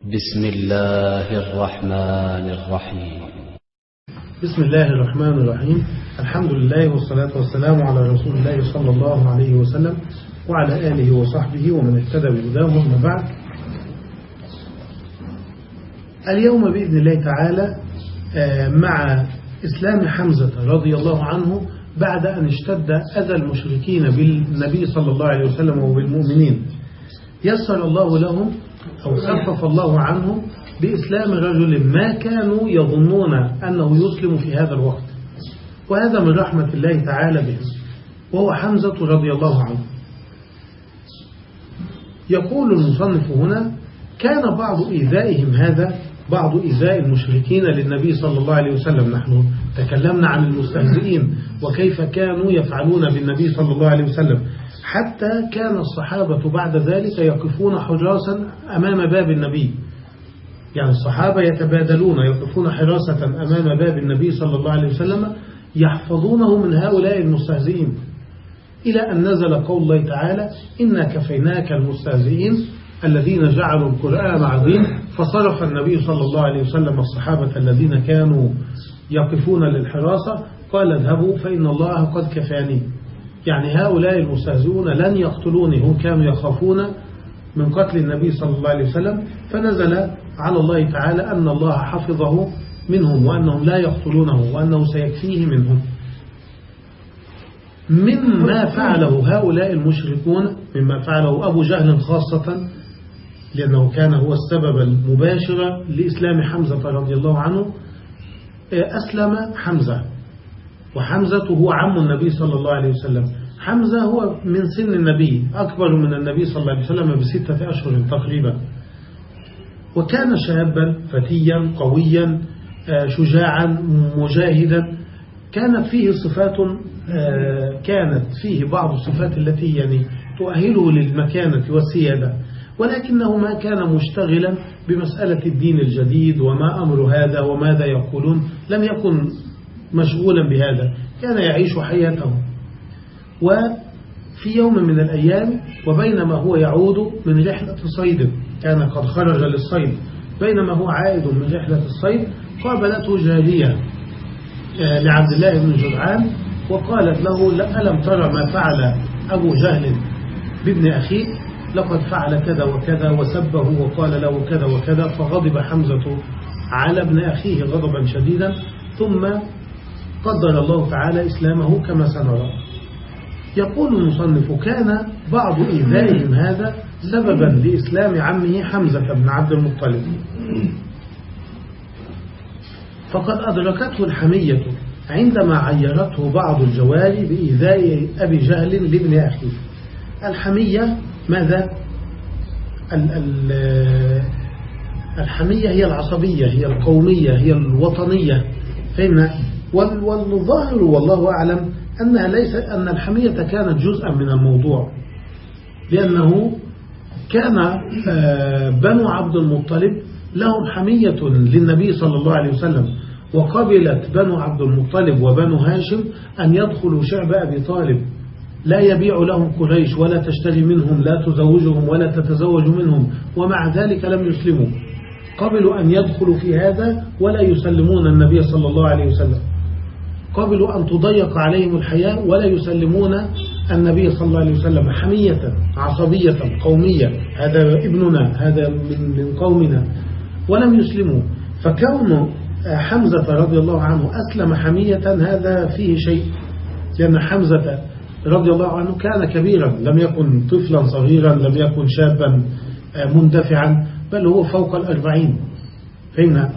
بسم الله الرحمن الرحيم. بسم الله الرحمن الرحيم. الحمد لله والصلاة والسلام على رسول الله صلى الله عليه وسلم وعلى آله وصحبه ومن اهتدى بهداه أما بعد. اليوم بإذن الله تعالى مع إسلام حمزة رضي الله عنه بعد أن اشتد أذى المشركين بالنبي صلى الله عليه وسلم وبالمؤمنين. يسر الله لهم أو خفف الله عنهم بإسلام رجل ما كانوا يظنون أنه يسلم في هذا الوقت. وهذا من رحمة الله تعالى بهم. وهو حمزة رضي الله عنه. يقول المصنف هنا كان بعض إيذائهم هذا بعض إيذاء المشركين للنبي صلى الله عليه وسلم. نحن تكلمنا عن المستهزئين وكيف كانوا يفعلون بالنبي صلى الله عليه وسلم. حتى كان الصحابة بعد ذلك يقفون حراسا أمام باب النبي. يعني الصحابة يتبادلون يقفون حراسة أمام باب النبي صلى الله عليه وسلم يحفظونه من هؤلاء المستهزئين. إلى أن نزل قول الله تعالى إنا كفيناك المستهزئين الذين جعلوا القرآن عظيم فصرف النبي صلى الله عليه وسلم الصحابة الذين كانوا يقفون للحراسة قال اذهبوا فإن الله قد كفاني. يعني هؤلاء المستهزئون لن يقتلوني هم كانوا يخافون من قتل النبي صلى الله عليه وسلم فنزل على الله تعالى أن الله حفظه منهم وأنهم لا يقتلونه وأنه سيكفيه منهم. مما فعله هؤلاء المشركون مما فعله أبو جهل خاصة لأنه كان هو السبب المباشر لإسلام حمزة رضي الله عنه أسلم حمزة. وحمزة هو عم النبي صلى الله عليه وسلم. حمزة هو من سن النبي أكبر من النبي صلى الله عليه وسلم بستة أشهر تقريبا. وكان شابا فتيا قويا شجاعا مجاهدا. كانت فيه صفات كانت فيه بعض الصفات التي يعني تؤهله للمكانة والسيادة. ولكنه ما كان مشتغلا بمسألة الدين الجديد وما أمر هذا وماذا يقولون. لم يكن مشغولا بهذا. كان يعيش حياته وفي يوم من الأيام وبينما هو يعود من رحلة صيد كان قد خرج للصيد. بينما هو عائد من رحلة الصيد قابلته جارية لعبد الله بن جدعان وقالت له ألم ترى ما فعل أبو جهل بابن أخيك لقد فعل كذا وكذا وسبه وقال له كذا وكذا فغضب حمزة على ابن أخيه غضبا شديدا ثم قدر الله تعالى إسلامه كما سنرى يقول المصنف كان بعض إيذائهم هذا سببا لإسلام عمه حمزة بن عبد المطلب فقد أدركته الحمية عندما عيرته بعض الجواري بإيذاء أبي جهل لابن أخيه الحمية ماذا؟ ال ال الحمية هي العصبية هي القومية هي الوطنية فهمنا؟ والظاهر والله أعلم أنها ليس أن الحمية كانت جزءا من الموضوع لأنه كان بنو عبد المطلب لهم حمية للنبي صلى الله عليه وسلم وقبلت بنو عبد المطلب وبنو هاشم أن يدخلوا شعب أبي طالب. لا يبيع لهم قريش ولا تشتري منهم لا تزوجهم ولا تتزوج منهم ومع ذلك لم يسلموا. قبلوا أن يدخلوا في هذا ولا يسلمون النبي صلى الله عليه وسلم. قبلوا أن تضيق عليهم الحياة ولا يسلمون النبي صلى الله عليه وسلم حمية عصبية قومية. هذا ابننا هذا من, من قومنا. ولم يسلموا. فكون حمزة رضي الله عنه أسلم حمية هذا فيه شيء. لأن حمزة رضي الله عنه كان كبيرا. لم يكن طفلا صغيرا لم يكن شابا مندفعا بل هو فوق الأربعين. فهمنا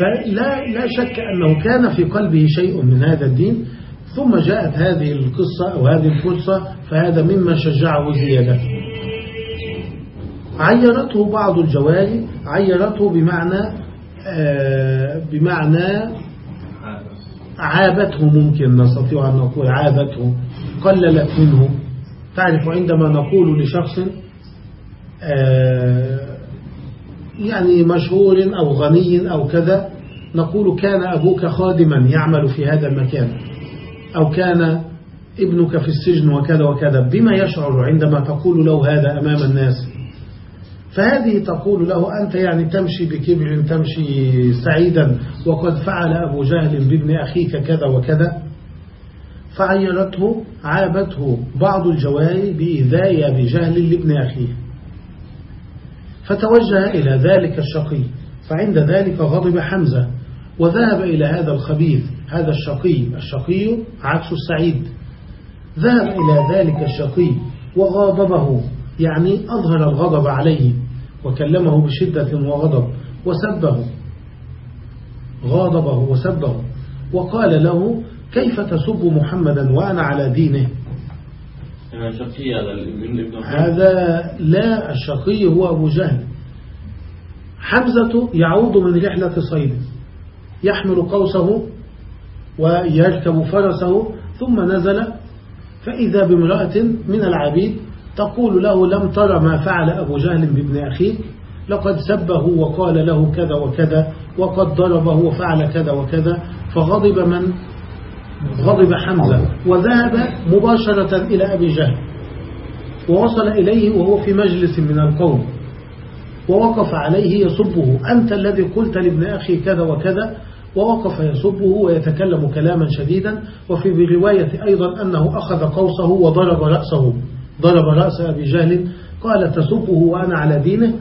فلا لا شك أنه كان في قلبه شيء من هذا الدين ثم جاءت هذه القصة أو هذه الفرصة فهذا مما شجعه زيادة عيرته بعض الجواري عيرته بمعنى آه بمعنى عابته ممكن نستطيع أن نقول عابته قللت منه. تعرف عندما نقول لشخص آه يعني مشهور أو غني أو كذا نقول كان أبوك خادما يعمل في هذا المكان أو كان ابنك في السجن وكذا وكذا بما يشعر عندما تقول له هذا أمام الناس. فهذه تقول له أنت يعني تمشي بكبر تمشي سعيدا وقد فعل أبو جهل بابن أخيك كذا وكذا. فعيرته عابته بعض الجواري بإذاية بجهل لابن أخيه. فتوجه إلى ذلك الشقي فعند ذلك غضب حمزة وذهب إلى هذا الخبيث هذا الشقي الشقي عكس السعيد. ذهب إلى ذلك الشقي وغاضبه يعني أظهر الغضب عليه وكلمه بشدة وغضب وسبه. غاضبه وسبه. وقال له كيف تسب محمدا وأنا على دينه؟ هذا لا الشقي هو أبو جهل. حمزة يعود من رحلة صيد. يحمل قوسه ويركب فرسه ثم نزل. فإذا بامرأة من العبيد تقول له لم ترى ما فعل أبو جهل بابن أخيك. لقد سبه وقال له كذا وكذا وقد ضربه وفعل كذا وكذا. فغضب من غضب حمزة وذهب مباشرة إلى أبي جهل ووصل إليه وهو في مجلس من القوم ووقف عليه يسبه أنت الذي قلت لابن أخي كذا وكذا ووقف يسبه ويتكلم كلاما شديدا وفي برواية أيضا أنه أخذ قوسه وضرب رأسه ضرب رأس أبي جهل قال تسبه وأنا على دينه؟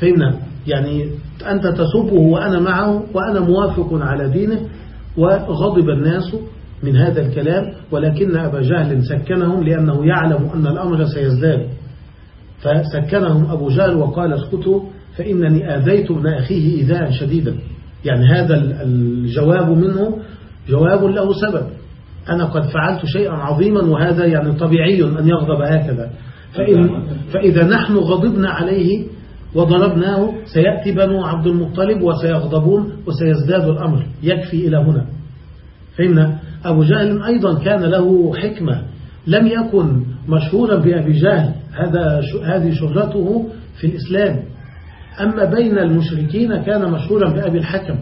فهمنا يعني أنت تسبه وأنا معه وأنا موافق على دينه؟ وغضب الناس من هذا الكلام ولكن أبا جهل سكنهم لأنه يعلم أن الأمر سيزداد. فسكنهم أبو جهل وقال اسكتوا فإنني آذيت ابن أخيه إذاء شديدا. يعني هذا الجواب منه جواب له سبب. أنا قد فعلت شيئا عظيما وهذا يعني طبيعي أن يغضب هكذا. فإن فإذا نحن غضبنا عليه وضربناه سيأتي بنو عبد المطلب وسيغضبون وسيزداد الأمر. يكفي إلى هنا. فإن أبو جهل أيضا كان له حكمة. لم يكن مشهورا بأبي جهل. هذا هذه شهرته في الإسلام. أما بين المشركين كان مشهورا بأبي الحكم.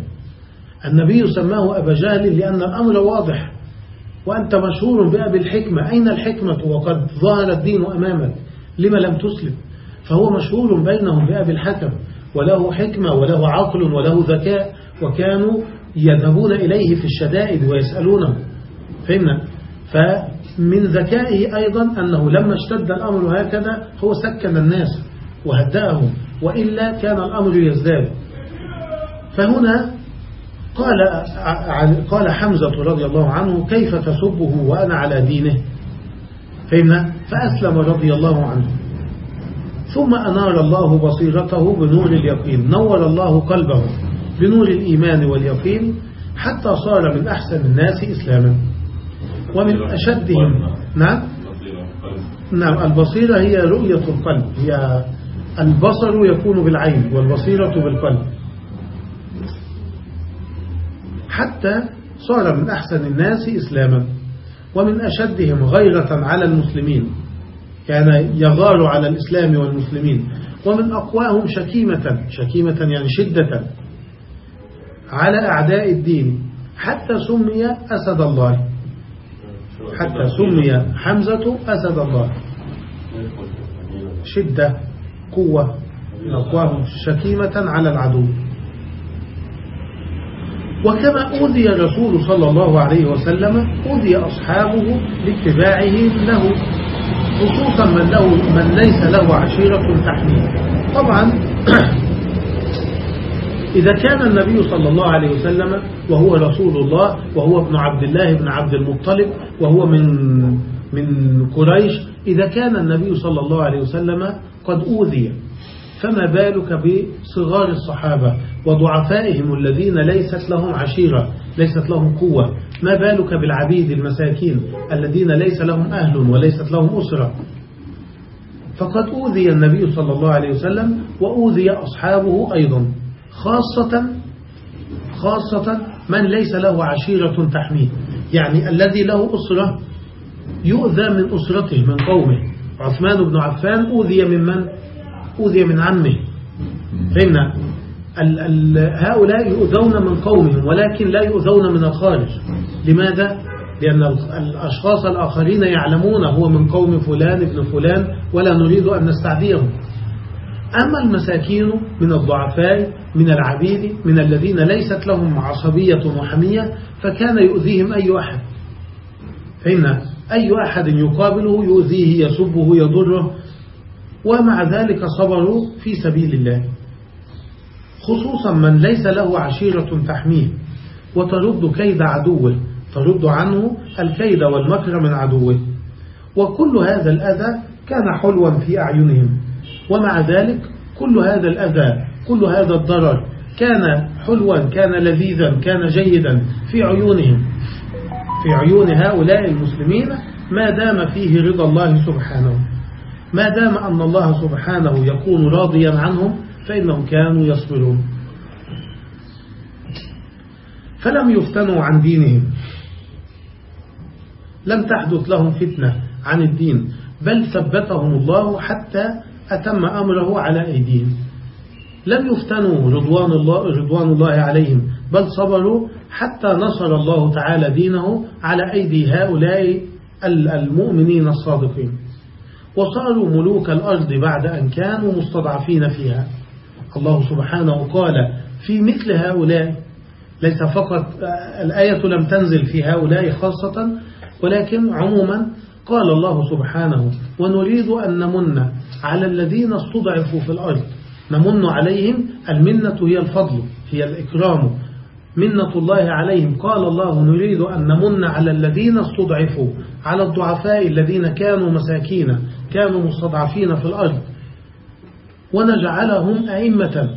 النبي سماه أبا جهل لأن الأمر واضح. وأنت مشهور بأبي الحكمة. أين الحكمة؟ وقد ظهر الدين أمامك. لما لم تسلم؟ فهو مشهور بينهم بأبي الحكم وله حكمة وله عقل وله ذكاء وكانوا يذهبون إليه في الشدائد ويسألونه. فهمنا؟ فمن ذكائه أيضا أنه لما اشتد الأمر هكذا هو سكن الناس وهدأهم وإلا كان الأمر يزداد. فهنا قال قال حمزة رضي الله عنه كيف تسبه وأنا على دينه؟ فهمنا؟ فأسلم رضي الله عنه. ثم أنار الله بصيرته بنور اليقين. نور الله قلبه بنور الإيمان واليقين حتى صار من أحسن الناس إسلاما. ومن أشدهم نعم. نعم البصيرة هي رؤية القلب. هي البصر يكون بالعين والبصيرة بالقلب. حتى صار من أحسن الناس إسلاما. ومن أشدهم غيرة على المسلمين. كان يغار على الإسلام والمسلمين. ومن أقواهم شكيمة شكيمة يعني شدة على أعداء الدين. حتى سمي أسد الله. حتى سمي حمزة أسد الله. شدة قوة أقواهم شكيمة على العدو. وكما أوذي الرسول صلى الله عليه وسلم أوذي أصحابه لاتباعه له. خصوصا من, له من ليس له عشيرة تحميه. طبعا إذا كان النبي صلى الله عليه وسلم وهو رسول الله وهو ابن عبد الله بن عبد المطلب وهو من من قريش إذا كان النبي صلى الله عليه وسلم قد أوذي فما بالك بصغار الصحابة وضعفائهم الذين ليست لهم عشيرة ليست لهم قوة؟ ما بالك بالعبيد المساكين الذين ليس لهم أهل وليست لهم أسرة؟ فقد أوذي النبي صلى الله عليه وسلم وأوذي أصحابه أيضا خاصة خاصة من ليس له عشيرة تحميه يعني الذي له أسرة يؤذى من أسرته من قومه. عثمان بن عفان أوذي من من؟ أوذي من عمه. فهمنا هؤلاء يؤذون من قومهم ولكن لا يؤذون من الخارج. لماذا؟ لأن الأشخاص الآخرين يعلمون هو من قوم فلان ابن فلان ولا نريد أن نستعديهم. أما المساكين من الضعفاء من العبيد من الذين ليست لهم عصبية وحمية فكان يؤذيهم أي أحد. فإن أي أحد يقابله يؤذيه يسبه يضره ومع ذلك صبروا في سبيل الله. خصوصا من ليس له عشيرة تحميه وترد كيد عدوه. ترد عنه الكيد والمكر من عدوه. وكل هذا الأذى كان حلوا في أعينهم. ومع ذلك كل هذا الأذى كل هذا الضرر كان حلوا كان لذيذا كان جيدا في عيونهم. في عيون هؤلاء المسلمين ما دام فيه رضا الله سبحانه. ما دام أن الله سبحانه يكون راضيا عنهم فإنهم كانوا يصبرون. فلم يفتنوا عن دينهم. لم تحدث لهم فتنة عن الدين بل ثبتهم الله حتى أتم أمره على أيديهم. لم يفتنوا رضوان الله, رضوان الله عليهم بل صبروا حتى نصر الله تعالى دينه على أيدي هؤلاء المؤمنين الصادقين. وصاروا ملوك الأرض بعد أن كانوا مستضعفين فيها. الله سبحانه قال في مثل هؤلاء ليس فقط الآية لم تنزل في هؤلاء خاصة ولكن عموما قال الله سبحانه ونريد أن نمن على الذين استضعفوا في الأرض. نمن عليهم المنة هي الفضل هي الإكرام. منة الله عليهم. قال الله نريد أن نمن على الذين استضعفوا على الضعفاء الذين كانوا مساكين كانوا مستضعفين في الأرض. ونجعلهم أئمة.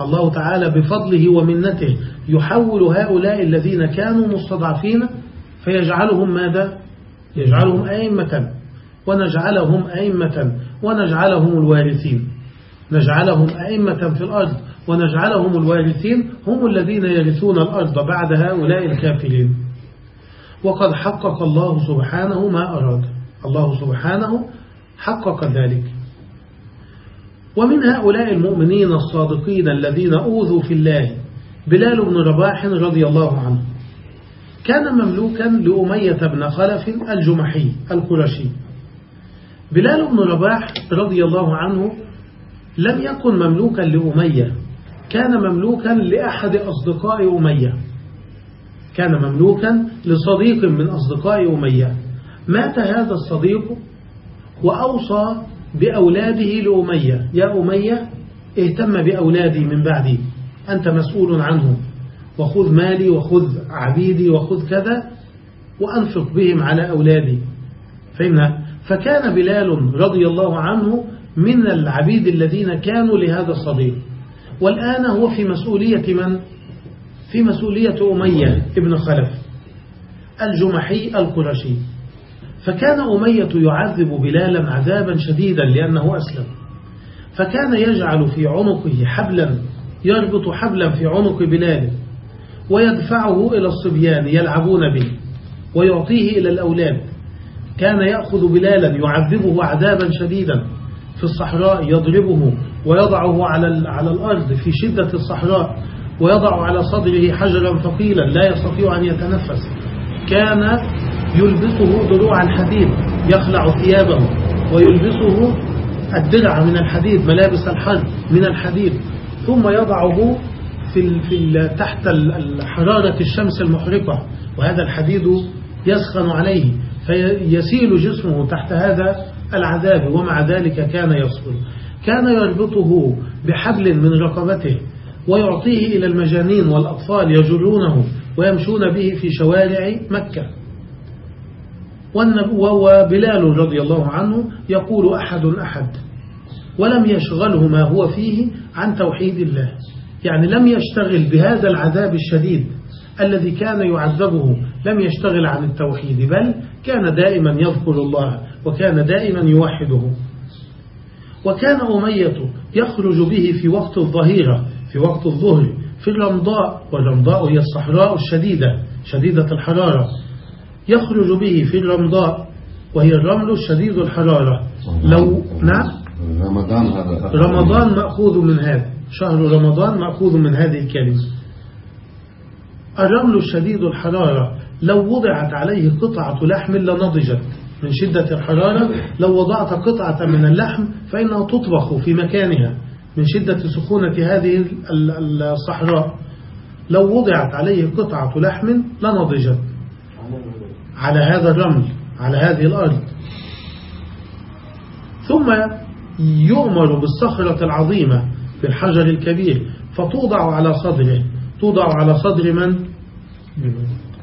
الله تعالى بفضله ومنته يحول هؤلاء الذين كانوا مستضعفين فيجعلهم ماذا؟ يجعلهم أئمة. ونجعلهم أئمة. ونجعلهم الوارثين. نجعلهم أئمة في الأرض. ونجعلهم الوارثين. هم الذين يرثون الأرض بعد هؤلاء الكافرين. وقد حقق الله سبحانه ما أراد. الله سبحانه حقق ذلك. ومن هؤلاء المؤمنين الصادقين الذين أوذوا في الله بلال بن رباح رضي الله عنه. كان مملوكا لأمية بن خلف الجمحي القرشي. بلال بن رباح رضي الله عنه لم يكن مملوكا لأمية. كان مملوكا لأحد أصدقاء أمية. كان مملوكا لصديق من أصدقاء أمية. مات هذا الصديق وأوصى بأولاده لأمية. يا أمية اهتم بأولادي من بعدي. أنت مسؤول عنهم. وخذ مالي وخذ عبيدي وخذ كذا وأنفق بهم على أولادي. فهمنا؟ فكان بلال رضي الله عنه من العبيد الذين كانوا لهذا الصديق. والآن هو في مسؤولية من؟ في مسؤولية أمية ابن خلف الجمحي القرشي. فكان أمية يعذب بلالا عذابا شديدا لأنه أسلم. فكان يجعل في عنقه حبلا يربط حبلا في عنق بلال ويدفعه إلى الصبيان يلعبون به ويعطيه إلى الأولاد. كان يأخذ بلالا يعذبه عذابا شديدا في الصحراء يضربه ويضعه على على الأرض في شدة الصحراء ويضع على صدره حجرا ثقيلا لا يستطيع أن يتنفس. كان يلبسه دروع الحديد يخلع ثيابه ويلبسه الدرع من الحديد ملابس الحرب من الحديد. ثم يضعه في في تحت حرارة الشمس المحرقة وهذا الحديد يسخن عليه فيسيل جسمه تحت هذا العذاب ومع ذلك كان يصبر كان يربطه بحبل من رقبته ويعطيه إلى المجانين والأطفال يجرونه ويمشون به في شوارع مكة. وبلال رضي الله عنه يقول أحد أحد ولم يشغله ما هو فيه عن توحيد الله. يعني لم يشتغل بهذا العذاب الشديد الذي كان يعذبه لم يشتغل عن التوحيد بل كان دائما يذكر الله وكان دائما يوحده. وكان أمية يخرج به في وقت الظهيرة في وقت الظهر في الرمضاء والرمضاء هي الصحراء الشديدة شديدة الحرارة. يخرج به في الرمضاء وهي الرمل الشديد الحرارة. لو نعم؟ رمضان هذا. رمضان مأخوذ من هذا. شهر رمضان مأخوذ من هذه الكلمة الرمل الشديد الحرارة لو وضعت عليه قطعة لحم لنضجت. من شدة الحرارة لو وضعت قطعة من اللحم فإنها تطبخ في مكانها. من شدة سخونة هذه الصحراء لو وضعت عليه قطعة لحم لنضجت. على هذا الرمل على هذه الأرض. ثم يؤمر بالصخرة العظيمة. بالحجر الكبير فتوضع على صدره. توضع على صدر من؟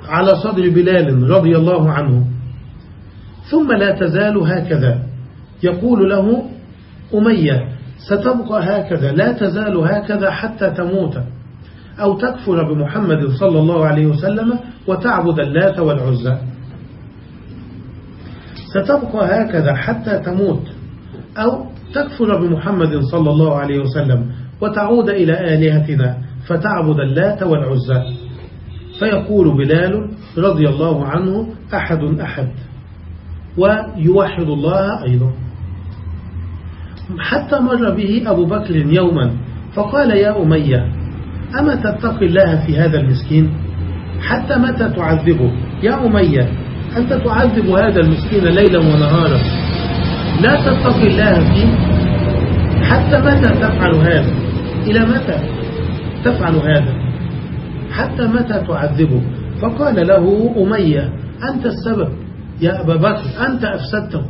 على صدر بلال رضي الله عنه. ثم لا تزال هكذا. يقول له أمية ستبقى هكذا لا تزال هكذا حتى تموت أو تكفر بمحمد صلى الله عليه وسلم وتعبد اللات والعزى. ستبقى هكذا حتى تموت أو تكفر بمحمد صلى الله عليه وسلم وتعود إلى آلهتنا فتعبد اللات والعزى. فيقول بلال رضي الله عنه أحد أحد. ويوحد الله أيضا. حتى مر به أبو بكر يوما فقال يا أمية أما تتقي الله في هذا المسكين؟ حتى متى تعذبه؟ يا أمية أنت تعذب هذا المسكين ليلا ونهارا؟ لا تتقي الله فيه حتى متى تفعل هذا؟ إلى متى تفعل هذا؟ حتى متى تعذبه؟ فقال له أمية أنت السبب يا أبا بكر أنت أفسدته.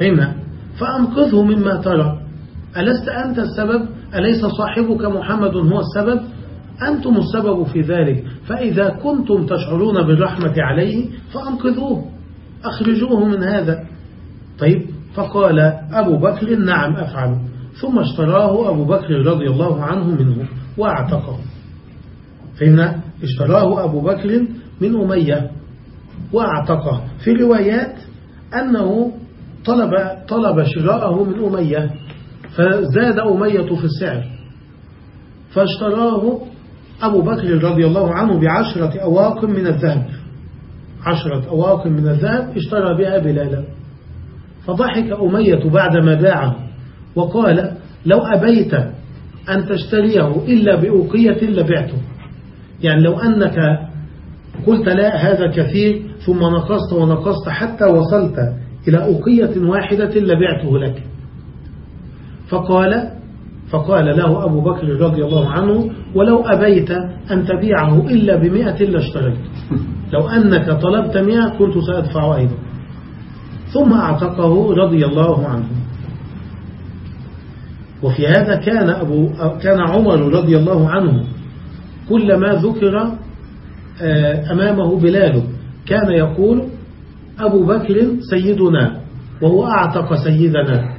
فهمنا فأنقذه مما ترى ألست أنت السبب؟ أليس صاحبك محمد هو السبب؟ أنتم السبب في ذلك. فإذا كنتم تشعرون بالرحمة عليه فأنقذوه. أخرجوه من هذا. طيب فقال أبو بكر نعم أفعل. ثم اشتراه أبو بكر رضي الله عنه منه وأعتقه. فهمنا اشتراه أبو بكر من أمية وأعتقه. في روايات أنه طلب, طلب شراءه من أمية فزاد أمية في السعر. فاشتراه أبو بكر رضي الله عنه بعشرة أواق من الذهب. عشرة أواق من الذهب اشترى بها بلالا. فضحك أمية بعدما باعه وقال لو أبيت أن تشتريه إلا بأوقية لبعته. يعني لو أنك قلت لا هذا كثير ثم نقصت ونقصت حتى وصلت إلى أوقية واحدة لبعته لك. فقال فقال له أبو بكر رضي الله عنه ولو أبيت أن تبيعه إلا بمئة لاشتريت. لو أنك طلبت مئة كنت سأدفع أيضا. ثم أعتقه رضي الله عنه. وفي هذا كان, أبو كان عمر رضي الله عنه كلما ذكر آه، أمامه بلال كان يقول أبو بكر سيدنا وهو أعتق سيدنا.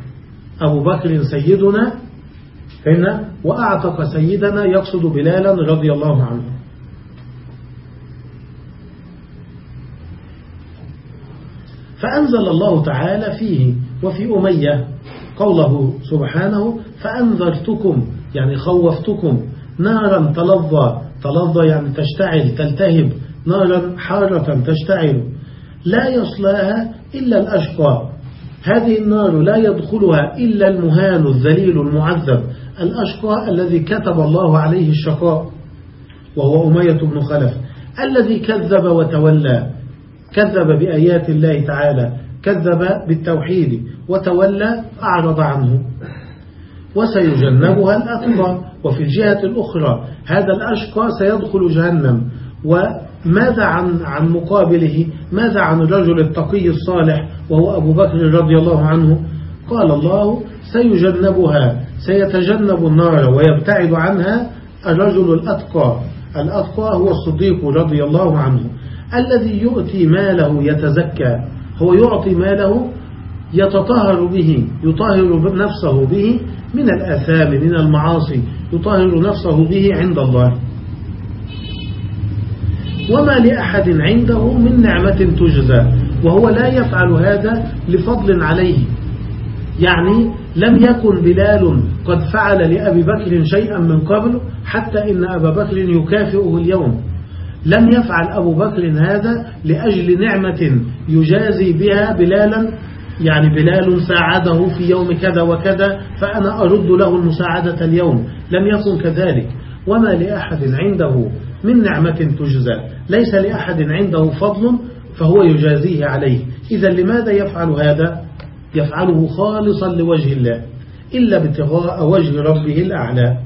أبو بكر سيدنا فإن وأعتق سيدنا يقصد بلالا رضي الله عنه. فأنزل الله تعالى فيه وفي أمية قوله سبحانه فأنذرتكم يعني خوفتكم. نارا تلظى تلظى يعني تشتعل تلتهب. نارا حارة تشتعل. لا يصلاها إلا الأشقى. هذه النار لا يدخلها إلا المهان الذليل المعذب الأشقى الذي كتب الله عليه الشقاء وهو أمية بن خلف الذي كذب وتولى. كذب بآيات الله تعالى كذب بالتوحيد وتولى أعرض عنه. وسيجنبها الأتقى وفي الجهة الأخرى هذا الأشقى سيدخل جهنم. وماذا عن عن مقابله؟ ماذا عن الرجل التقي الصالح وهو أبو بكر رضي الله عنه؟ قال الله سيجنبها سيتجنب النار ويبتعد عنها الرجل الأتقى. الأتقى هو الصديق رضي الله عنه. الذي يؤتي ماله يتزكى هو يعطي ماله يتطهر به يطهر نفسه به من الأثام من المعاصي يطهر نفسه به عند الله. وما لأحد عنده من نعمة تجزى وهو لا يفعل هذا لفضل عليه. يعني لم يكن بلال قد فعل لأبي بكر شيئا من قبل حتى إن أبا بكر يكافئه اليوم. لم يفعل أبو بكر هذا لأجل نعمة يجازي بها بلالا يعني بلال ساعده في يوم كذا وكذا فأنا أرد له المساعدة اليوم. لم يكن كذلك. وما لأحد عنده من نعمة تجزى. ليس لأحد عنده فضل فهو يجازيه عليه. إذا لماذا يفعل هذا؟ يفعله خالصا لوجه الله إلا ابتغاء وجه ربه الأعلى.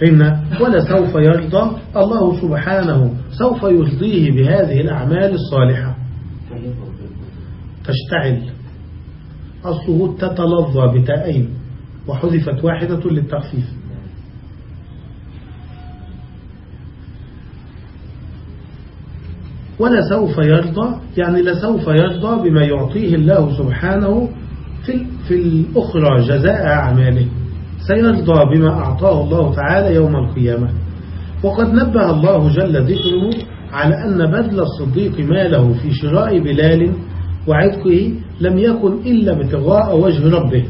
فإن ولا سوف يرضى الله سبحانه سوف يرضيه بهذه الأعمال الصالحة. تشتعل. أصله تتلظى بتائين وحذفت واحدة للتخفيف. ولا سوف يرضى يعني لسوف يرضى بما يعطيه الله سبحانه في, في الأخرى جزاء أعماله. سيرضى بما أعطاه الله تعالى يوم القيامة. وقد نبه الله جل ذكره على أن بذل الصديق ماله في شراء بلال وعتقه لم يكن إلا ابتغاء وجه ربه.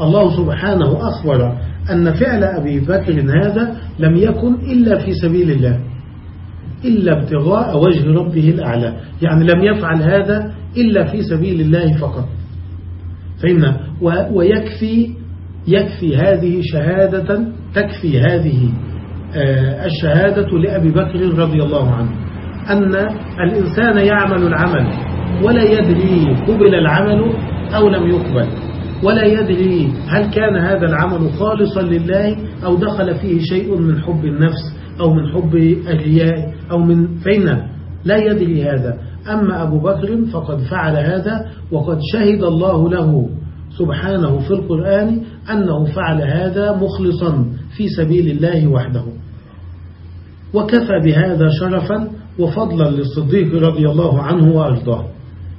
الله سبحانه أخبر أن فعل أبي بكر هذا لم يكن إلا في سبيل الله إلا ابتغاء وجه ربه الأعلى. يعني لم يفعل هذا إلا في سبيل الله فقط. فإن ويكفي يكفي هذه شهادة تكفي هذه آه، الشهادة لأبي بكر رضي الله عنه. أن الإنسان يعمل العمل ولا يدري قبل العمل أو لم يقبل. ولا يدري هل كان هذا العمل خالصا لله أو دخل فيه شيء من حب النفس أو من حب الرياء أو من فين لا يدري هذا. أما أبو بكر فقد فعل هذا وقد شهد الله له سبحانه في القرآن أنه فعل هذا مخلصا في سبيل الله وحده. وكفى بهذا شرفا وفضلا للصديق رضي الله عنه وأرضاه.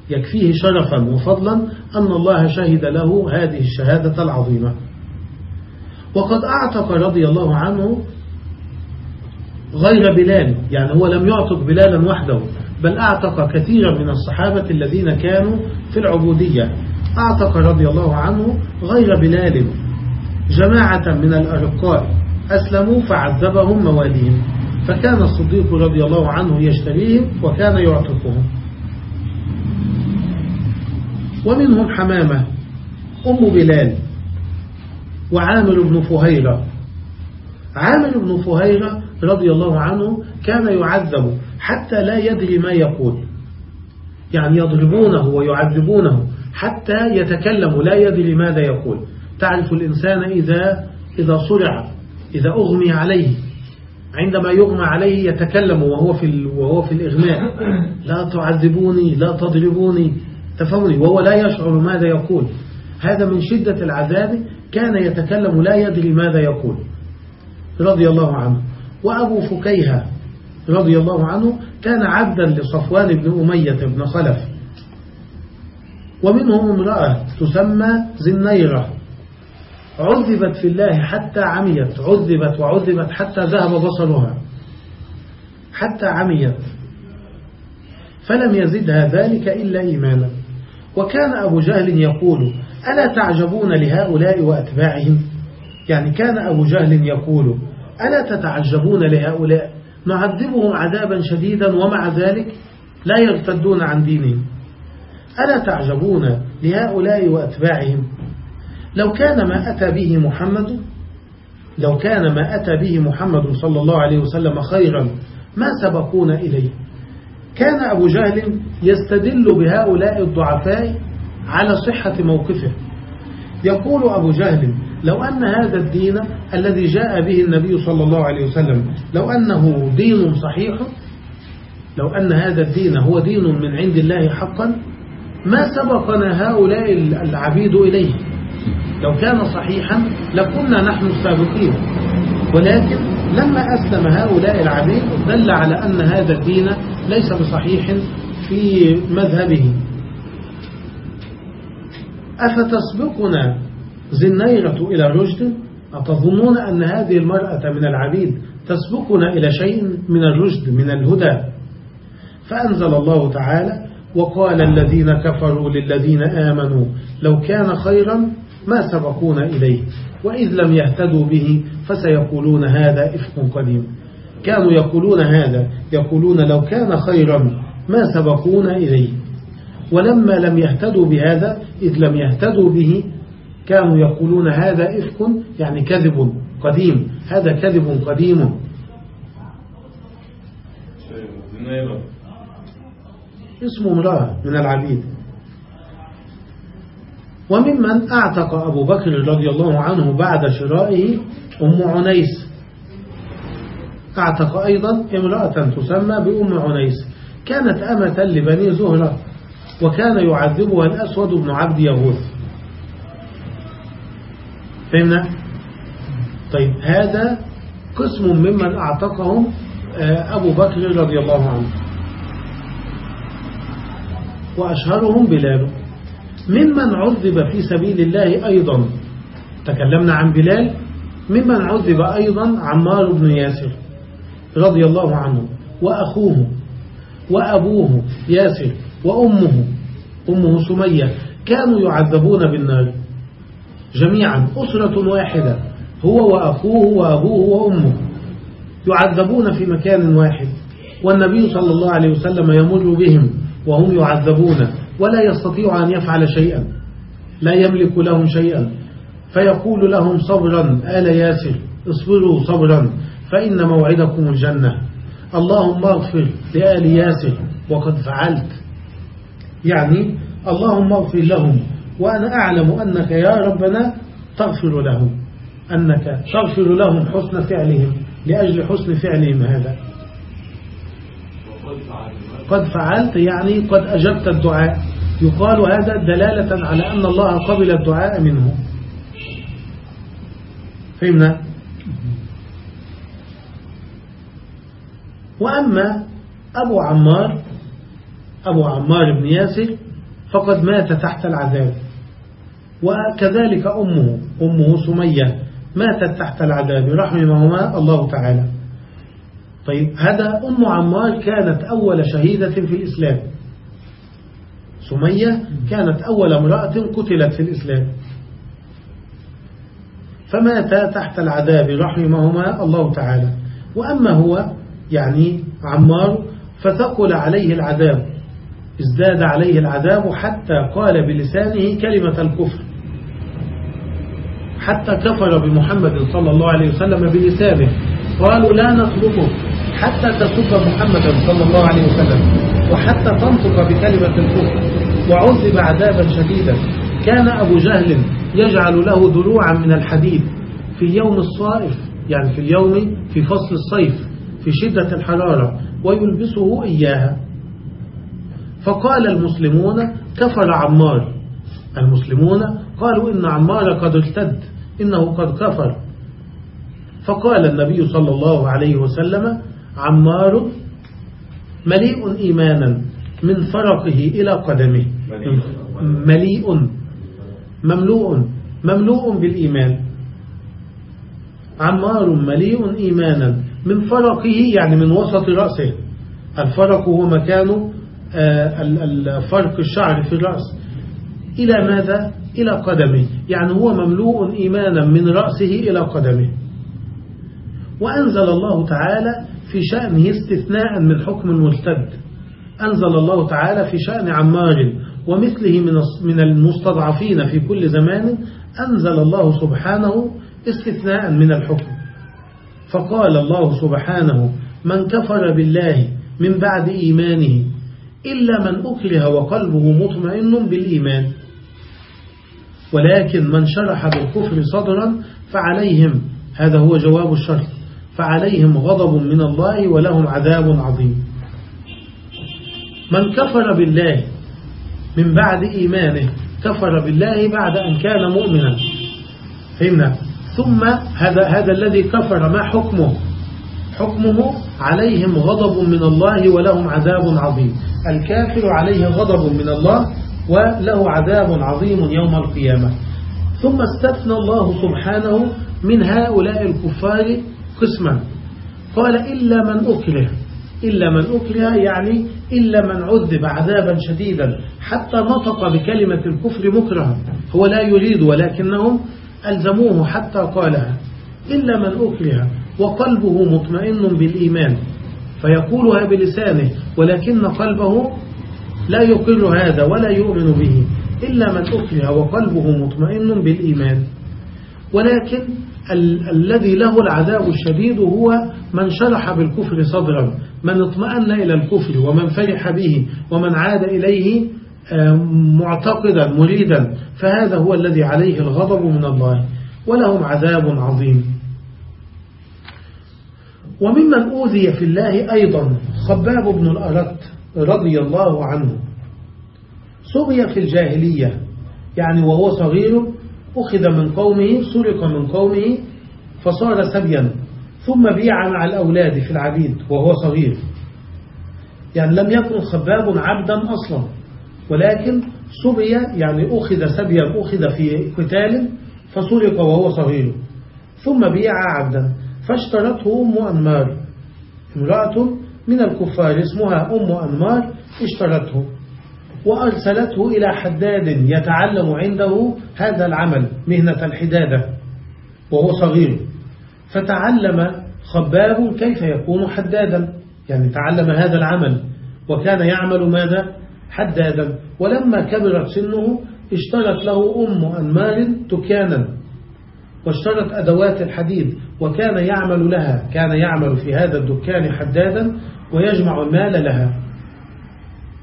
يكفيه شرفا وفضلا أن الله شهد له هذه الشهادة العظيمة. وقد أعتق رضي الله عنه غير بلال يعني هو لم يعتق بلالا وحده بل أعتق كثيرا من الصحابة الذين كانوا في العبودية. أعتق رضي الله عنه غير بلال جماعة من الأرقاء أسلموا فعذبهم مواليهم. فكان الصديق رضي الله عنه يشتريهم وكان يعتقهم. ومنهم حمامة أم بلال وعامر بن فهيرة. عامر بن فهيرة رضي الله عنه كان يعذب حتى لا يدري ما يقول. يعني يضربونه ويعذبونه. حتى يتكلم لا يدري ماذا يقول. تعرف الإنسان إذا إذا صرع إذا أغمي عليه. عندما يغمى عليه يتكلم وهو في وهو في الإغماء. لا تعذبوني لا تضربوني. تفهمني؟ وهو لا يشعر ماذا يقول. هذا من شدة العذاب كان يتكلم لا يدري ماذا يقول. رضي الله عنه. وأبو فكيهة رضي الله عنه كان عبدا لصفوان بن أمية بن خلف. ومنهم امرأة تسمى زنيرة. عذبت في الله حتى عميت. عذبت وعذبت حتى ذهب بصرها حتى عميت. فلم يزدها ذلك إلا إيمانا. وكان أبو جهل يقول ألا تعجبون لهؤلاء وأتباعهم؟ يعني كان أبو جهل يقول ألا تتعجبون لهؤلاء؟ نعذبهم عذابا شديدا ومع ذلك لا يرتدون عن دينهم. ألا تعجبون لهؤلاء وأتباعهم؟ لو كان ما أتى به محمد لو كان ما أتى به محمد صلى الله عليه وسلم خيرا ما سبقونا إليه؟ كان أبو جهل يستدل بهؤلاء الضعفاء على صحة موقفه. يقول أبو جهل لو أن هذا الدين الذي جاء به النبي صلى الله عليه وسلم لو أنه دين صحيح لو أن هذا الدين هو دين من عند الله حقا ما سبقنا هؤلاء العبيد إليه؟ لو كان صحيحا لكنا نحن السابقين. ولكن لما أسلم هؤلاء العبيد دل على أن هذا الدين ليس بصحيح في مذهبه. أفتسبقنا زنيرة إلى رشد؟ أتظنون أن هذه المرأة من العبيد تسبقنا إلى شيء من الرشد من الهدى؟ فأنزل الله تعالى وقال الذين كفروا للذين آمنوا لو كان خيرا ما سبقونا إليه وإذ لم يهتدوا به فسيقولون هذا إفق قديم. كانوا يقولون هذا يقولون لو كان خيرا ما سبقونا إليه. ولما لم يهتدوا بهذا إذ لم يهتدوا به كانوا يقولون هذا إفك يعني كذب قديم. هذا كذب قديم. اسم امرأة من العبيد. وممن أعتق أبو بكر رضي الله عنه بعد شرائه أم عنيس. أعتق أيضا امرأة تسمى بأم عنيس. كانت أمة لبني زهرة وكان يعذبها الأسود بن عبد يغوث فهمنا؟ طيب هذا قسم ممن أعتقهم آه، أبو بكر رضي الله عنه. وأشهرهم بلال. ممن عذب في سبيل الله أيضا. تكلمنا عن بلال. ممن عذب أيضا عمار بن ياسر رضي الله عنه وأخوه وأبوه ياسر وأمه أمه سمية كانوا يعذبون بالنار. جميعا أسرة واحدة هو وأخوه وأبوه وأمه. يعذبون في مكان واحد والنبي صلى الله عليه وسلم يمر بهم. وهم يعذبون ولا يستطيع أن يفعل شيئا. لا يملك لهم شيئا. فيقول لهم صبرا آل ياسر اصبروا صبرا فإن موعدكم الجنة. اللهم اغفر لآل ياسر وقد فعلت. يعني اللهم اغفر لهم وأنا أعلم أنك يا ربنا تغفر لهم أنك تغفر لهم حسن فعلهم لأجل حسن فعلهم هذا. قد فعلت يعني قد أجبت الدعاء. يقال هذا دلالة على أن الله قبل الدعاء منه. فهمنا؟ وأما أبو عمار أبو عمار بن ياسر فقد مات تحت العذاب. وكذلك أمه أمه سمية ماتت تحت العذاب رحمهما الله تعالى. طيب هذا أم عمار كانت أول شهيدة في الإسلام. سمية كانت أول امرأة قتلت في الإسلام. فمات تحت العذاب رحمهما الله تعالى. وأما هو يعني عمار فثقل عليه العذاب. ازداد عليه العذاب حتى قال بلسانه كلمة الكفر. حتى كفر بمحمد صلى الله عليه وسلم بلسانه. قالوا لا نتركه. حتى تسب محمدا صلى الله عليه وسلم وحتى تنطق بكلمة الكفر وعذب عذابا شديدا. كان أبو جهل يجعل له ضلوعا من الحديد في اليوم الصائف يعني في اليوم في فصل الصيف في شدة الحرارة ويلبسه إياها. فقال المسلمون كفر عمار. المسلمون قالوا إن عمار قد ارتد إنه قد كفر. فقال النبي صلى الله عليه وسلم عمار مليء إيمانا من فرقه إلى قدمه. مليء. مملوء. مملوء بالإيمان. عمار مليء إيمانا من فرقه يعني من وسط رأسه. الفرق هو مكان آه، فرق الشعر في الرأس. إلى ماذا؟ إلى قدمه. يعني هو مملوء إيمانا من رأسه إلى قدمه. وأنزل الله تعالى في شأنه استثناء من حكم المرتد أنزل الله تعالى في شأن عمار ومثله من المستضعفين في كل زمان أنزل الله سبحانه استثناء من الحكم. فقال الله سبحانه من كفر بالله من بعد إيمانه إلا من أكره وقلبه مطمئن بالإيمان. ولكن من شرح بالكفر صدرا فعليهم. هذا هو جواب الشرط فعليهم غضب من الله ولهم عذاب عظيم. من كفر بالله من بعد إيمانه كفر بالله بعد أن كان مؤمنا. فهمنا؟ ثم هذا هذا الذي كفر ما حكمه؟ حكمه عليهم غضب من الله ولهم عذاب عظيم. الكافر عليه غضب من الله وله عذاب عظيم يوم القيامة. ثم استثنى الله سبحانه من هؤلاء الكفار قسما. قال إلا من أكره. إلا من أكره يعني إلا من عذب عذابا شديدا حتى نطق بكلمة الكفر مكرها هو لا يريد ولكنهم ألزموه حتى قالها. إلا من أكره وقلبه مطمئن بالإيمان. فيقولها بلسانه ولكن قلبه لا يقر هذا ولا يؤمن به. إلا من أكره وقلبه مطمئن بالإيمان. ولكن ال الذي له العذاب الشديد هو من شرح بالكفر صدرا من اطمأن إلى الكفر ومن فرح به ومن عاد إليه آه، معتقدا مريدا. فهذا هو الذي عليه الغضب من الله ولهم عذاب عظيم. وممن أوذي في الله أيضا خباب بن الأرت رضي الله عنه. سبي في الجاهلية يعني وهو صغير أخذ من قومه سرق من قومه فصار سبيا. ثم بيع مع الأولاد في العبيد وهو صغير. يعني لم يكن خباب عبدا أصلا. ولكن سبي يعني أخذ سبيا أخذ في قتال فسرق وهو صغير. ثم بيع عبدا فاشترته أم أنمار. امرأة من الكفار اسمها أم أنمار اشترته. وأرسلته إلى حداد يتعلم عنده هذا العمل مهنة الحدادة وهو صغير. فتعلم خباب كيف يكون حدادا. يعني تعلم هذا العمل وكان يعمل ماذا؟ حدادا. ولما كبرت سنه اشترت له أم أنمار تكانا واشترت أدوات الحديد وكان يعمل لها كان يعمل في هذا الدكان حدادا ويجمع المال لها.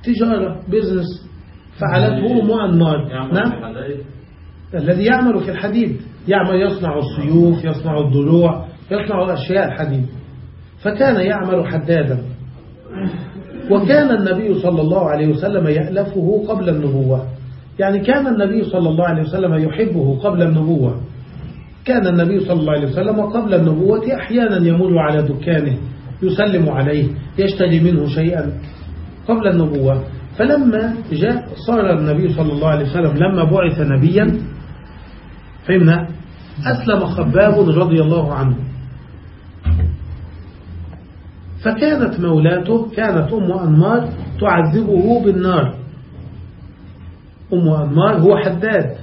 تجارة بيزنس فعلته أم أنمار نعم؟ الذي يعمل في الحديد. يعمل يصنع السيوف يصنع الضلوع يصنع الأشياء الحديد. فكان يعمل حدادا. وكان النبي صلى الله عليه وسلم يألفه قبل النبوة. يعني كان النبي صلى الله عليه وسلم يحبه قبل النبوة. كان النبي صلى الله عليه وسلم قبل النبوة أحيانا يمر على دكانه يسلم عليه يشتري منه شيئا. قبل النبوة. فلما جاء صار النبي صلى الله عليه وسلم لما بعث نبيا فهمنا؟ أسلم خباب رضي الله عنه. فكانت مولاته كانت أم أنمار تعذبه بالنار. أم أنمار هو حداد.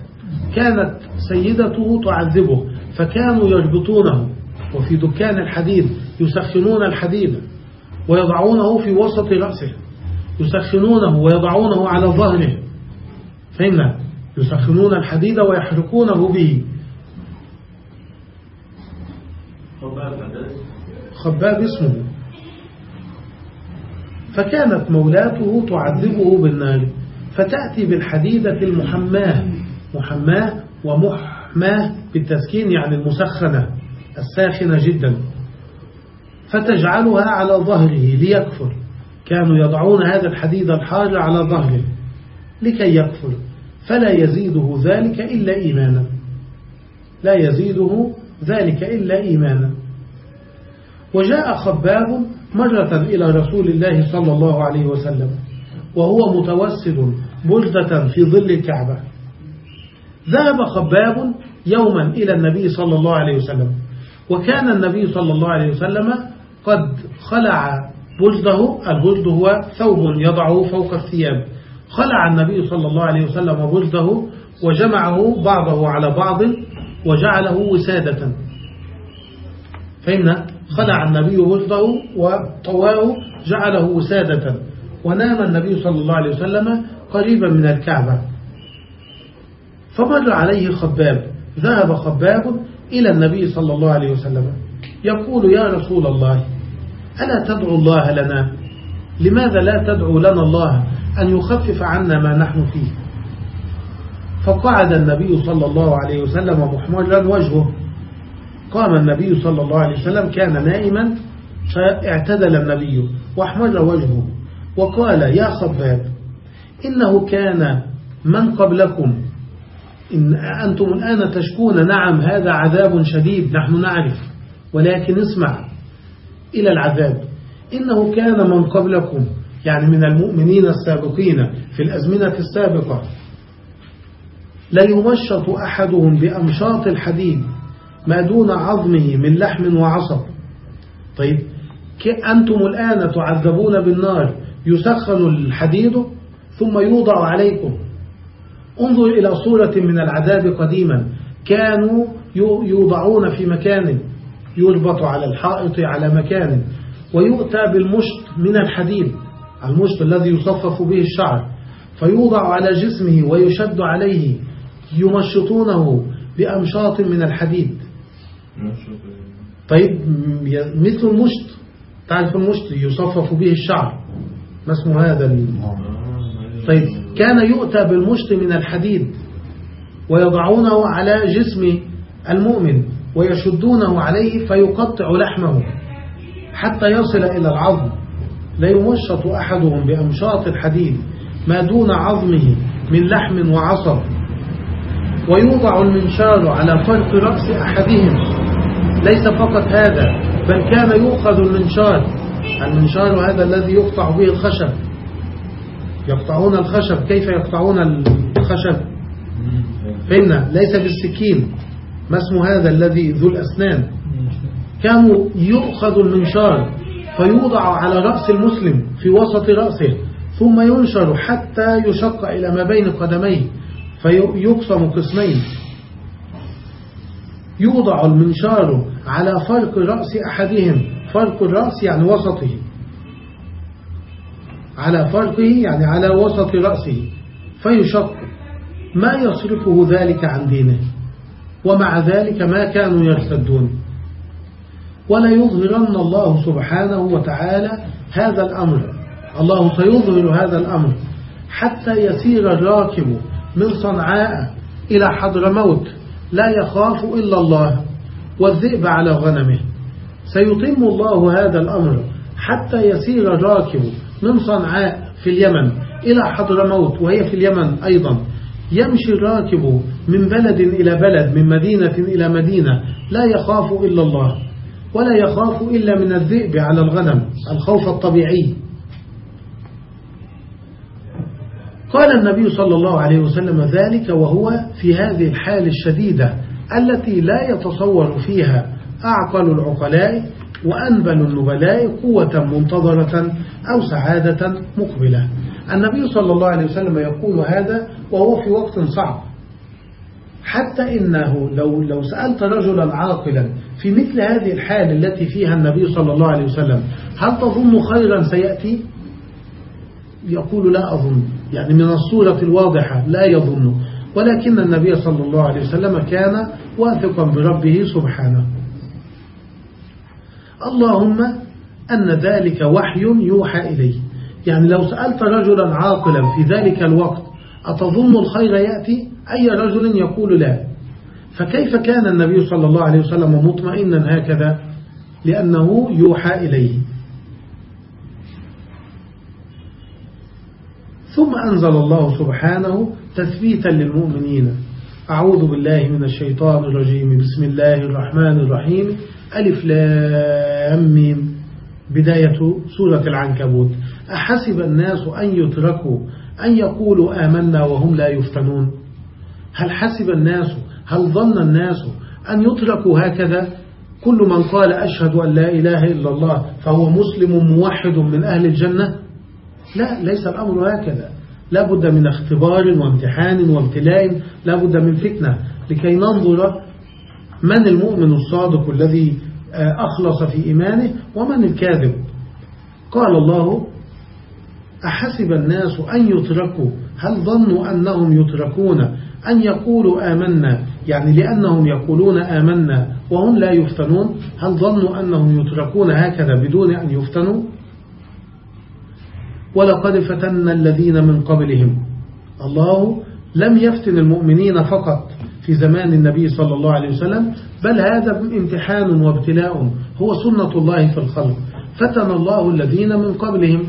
كانت سيدته تعذبه فكانوا يربطونه. وفي دكان الحديد يسخنون الحديد ويضعونه في وسط رأسه. يسخنونه ويضعونه على ظهره. فهمنا يسخنون الحديد ويحرقونه به. خباب اسمه. فكانت مولاته تعذبه بالنار فتأتي بالحديدة المحماة. محماة ومحماة بالتسكين يعني المسخنة الساخنة جدا. فتجعلها على ظهره ليكفر. كانوا يضعون هذا الحديد الحار على ظهره لكي يكفر فلا يزيده ذلك إلا إيمانا. لا يزيده ذلك إلا إيمانا. وجاء خباب مرة إلى رسول الله صلى الله عليه وسلم وهو متوسد بجدة في ظل الكعبة. ذهب خباب يوما إلى النبي صلى الله عليه وسلم وكان النبي صلى الله عليه وسلم قد خلع بجده البجد هو ثوب يضعه فوق الثياب. خلع النبي صلى الله عليه وسلم بجده وجمعه بعضه على بعض وجعله وسادة. فهمنا خلع النبي بجده وطواه جعله وسادة. ونام النبي صلى الله عليه وسلم قريبا من الكعبة. فمر عليه خباب. ذهب خباب إلى النبي صلى الله عليه وسلم. يقول يا رسول الله ألا تدعو الله لنا؟ لماذا لا تدعو لنا الله أن يخفف عنا ما نحن فيه؟ فقعد النبي صلى الله عليه وسلم محمرا وجهه. قام النبي صلى الله عليه وسلم كان نائما فاعتدل النبي واحمر وجهه وقال يا خباب إنه كان من قبلكم. إن أنتم الآن تشكون نعم هذا عذاب شديد نحن نعرف ولكن اسمع إلى العذاب. إنه كان من قبلكم يعني من المؤمنين السابقين في الأزمنة السابقة. لا يمشط أحدهم بأمشاط الحديد ما دون عظمه من لحم وعصب. طيب أنتم الآن تعذبون بالنار يسخن الحديد ثم يوضع عليكم. انظر إلى صورة من العذاب قديما كانوا يوضعون في مكان. يربط على الحائط على مكان ويؤتى بالمشط من الحديد المشط الذي يصفف به الشعر فيوضع على جسمه ويشد عليه يمشطونه بأمشاط من الحديد. طيب مثل المشط تعرف المشط يصفف به الشعر ما اسمه هذا طيب كان يؤتى بالمشط من الحديد ويضعونه على جسم المؤمن. ويشدونه عليه فيقطع لحمه حتى يصل إلى العظم. لا يمشط أحدهم بأمشاط الحديد ما دون عظمه من لحم وعصب. ويوضع المنشار على فرق رأس أحدهم. ليس فقط هذا بل كان يؤخذ المنشار. المنشار هذا الذي يقطع به الخشب. يقطعون الخشب. كيف يقطعون الخشب؟ فإن ليس بالسكين. ما اسم هذا الذي ذو الأسنان؟ كانوا يؤخذ المنشار فيوضع على رأس المسلم في وسط رأسه ثم ينشر حتى يشق إلى ما بين قدميه فيقسم قسمين. يوضع المنشار على فرق رأس أحدهم فرق الرأس يعني وسطه. على فرقه يعني على وسط رأسه فيشق. ما يصرفه ذلك عن دينه؟ ومع ذلك ما كانوا يرتدون. ولا يظهرن الله سبحانه وتعالى هذا الأمر. الله سيظهر هذا الأمر حتى يسير الراكب من صنعاء إلى حضر موت. لا يخاف إلا الله والذئب على غنمه. سيتم الله هذا الأمر حتى يسير الراكب من صنعاء في اليمن إلى حضر موت وهي في اليمن أيضا. يمشي الراكب من بلد إلى بلد من مدينة إلى مدينة لا يخاف إلا الله ولا يخاف إلا من الذئب على الغنم الخوف الطبيعي. قال النبي صلى الله عليه وسلم ذلك وهو في هذه الحال الشديدة التي لا يتصور فيها أعقل العقلاء وأنبل النبلاء قوة منتظرة أو سعادة مقبلة. النبي صلى الله عليه وسلم يقول هذا وهو في وقت صعب. حتى إنه لو, لو سألت رجلا عاقلا في مثل هذه الحال التي فيها النبي صلى الله عليه وسلم هل تظن خيرا سيأتي؟ يقول لا أظن. يعني من الصورة الواضحة لا يظن. ولكن النبي صلى الله عليه وسلم كان واثقا بربه سبحانه. اللهم أن ذلك وحي يوحى إليه يعني لو سألت رجلا عاقلا في ذلك الوقت أتظن الخير يأتي؟ أي رجل يقول لا؟ فكيف كان النبي صلى الله عليه وسلم مطمئنا هكذا؟ لأنه يوحى إليه. ثم أنزل الله سبحانه تثبيتا للمؤمنين. أعوذ بالله من الشيطان الرجيم. بسم الله الرحمن الرحيم. ألف لام ميم. بداية سورة العنكبوت. أحسب الناس أن يتركوا أن يقولوا آمنا وهم لا يفتنون؟ هل حسب الناس؟ هل ظن الناس أن يتركوا هكذا؟ كل من قال أشهد أن لا إله إلا الله فهو مسلم موحد من أهل الجنة؟ لا ليس الأمر هكذا. لا بد من اختبار وامتحان وابتلاء لا بد من فتنة. لكي ننظر من المؤمن الصادق الذي آه، أخلص في إيمانه ومن الكاذب؟ قال الله أحسب الناس أن يتركوا؟ هل ظنوا أنهم يتركون أن يقولوا آمنا؟ يعني لأنهم يقولون آمنا وهم لا يفتنون؟ هل ظنوا أنهم يتركون هكذا بدون أن يفتنوا؟ ولقد فتنا الذين من قبلهم. الله لم يفتن المؤمنين فقط في زمان النبي صلى الله عليه وسلم بل هذا امتحان وابتلاء هو سنة الله في الخلق. فتن الله الذين من قبلهم.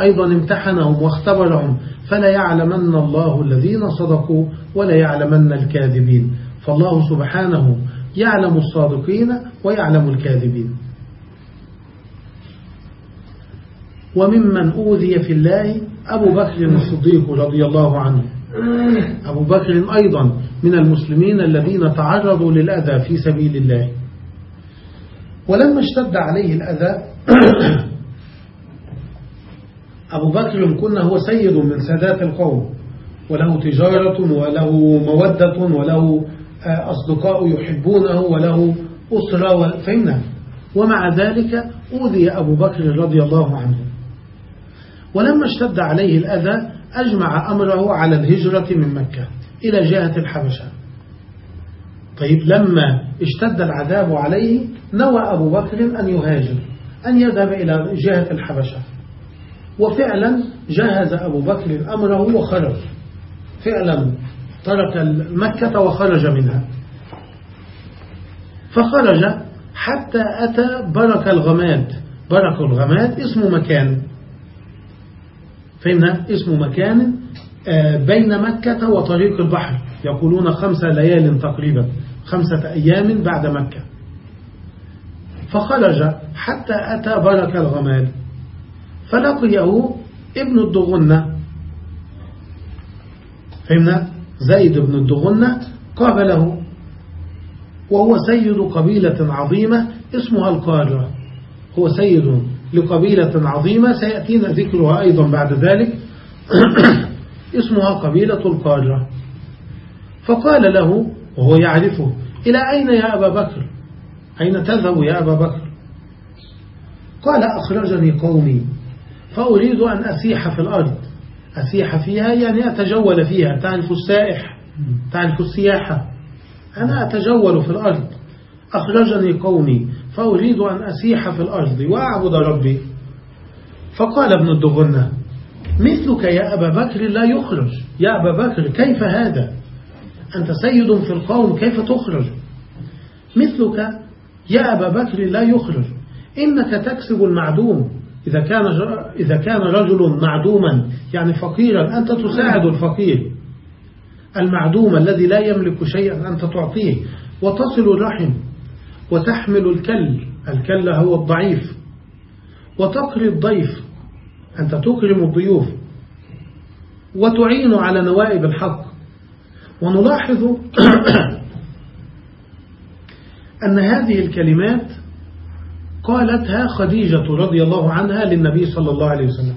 أيضا امتحنهم واختبرهم فلا يعلمن الله الذين صدقوا ولا يعلمن الكاذبين. فالله سبحانه يعلم الصادقين ويعلم الكاذبين. وممن أوذي في الله أبو بكر الصديق رضي الله عنه. أبو بكر أيضا من المسلمين الذين تعرضوا للأذى في سبيل الله. ولما اشتد عليه الأذى أبو بكر كنا هو سيد من سادات القوم وله تجارة وله مودة وله آه، أصدقاء يحبونه وله أسرة فهمنا ومع ذلك أوذي أبو بكر رضي الله عنه. ولما اشتد عليه الأذى أجمع أمره على الهجرة من مكة إلى جهة الحبشة. طيب لما اشتد العذاب عليه نوى أبو بكر أن يهاجر أن يذهب إلى جهة الحبشة. وفعلا جهز أبو بكر أمره وخرج. فعلا ترك مكة وخرج منها. فخرج حتى أتى برك الغماد. برك الغماد اسم مكان. فهمنا اسم مكان آه، بين مكة وطريق البحر. يقولون خمسة ليال تقريبا خمسة أيام بعد مكة. فخرج حتى أتى برك الغماد. فلقيه ابن الدغنة. فهمنا؟ زيد بن الدغنة قابله وهو سيد قبيلة عظيمة اسمها القارة هو سيد لقبيلة عظيمة سيأتينا ذكرها أيضا بعد ذلك. اسمها قبيلة القارة فقال له وهو يعرفه إلى أين يا أبا بكر؟ أين تذهب يا أبا بكر؟ قال أخرجني قومي. فأريد أن أسيح في الأرض. أسيح فيها يعني أتجول فيها. تعرف السائح؟ تعرف السياحة؟ أنا أتجول في الأرض. أخرجني قومي. فأريد أن أسيح في الأرض وأعبد ربي. فقال ابن الدغنة مثلك يا أبا بكر لا يخرج. يا أبا بكر كيف هذا؟ أنت سيد في القوم كيف تخرج؟ مثلك يا أبا بكر لا يخرج. إنك تكسب المعدوم. إذا كان إذا كان رجل معدوما يعني فقيرا أنت تساعد الفقير. المعدوم الذي لا يملك شيئا أنت تعطيه. وتصل الرحم وتحمل الكل. الكل هو الضعيف. وتقري الضيف أنت تكرم الضيوف. وتعين على نوائب الحق. ونلاحظ أن هذه الكلمات قالتها خديجة رضي الله عنها للنبي صلى الله عليه وسلم.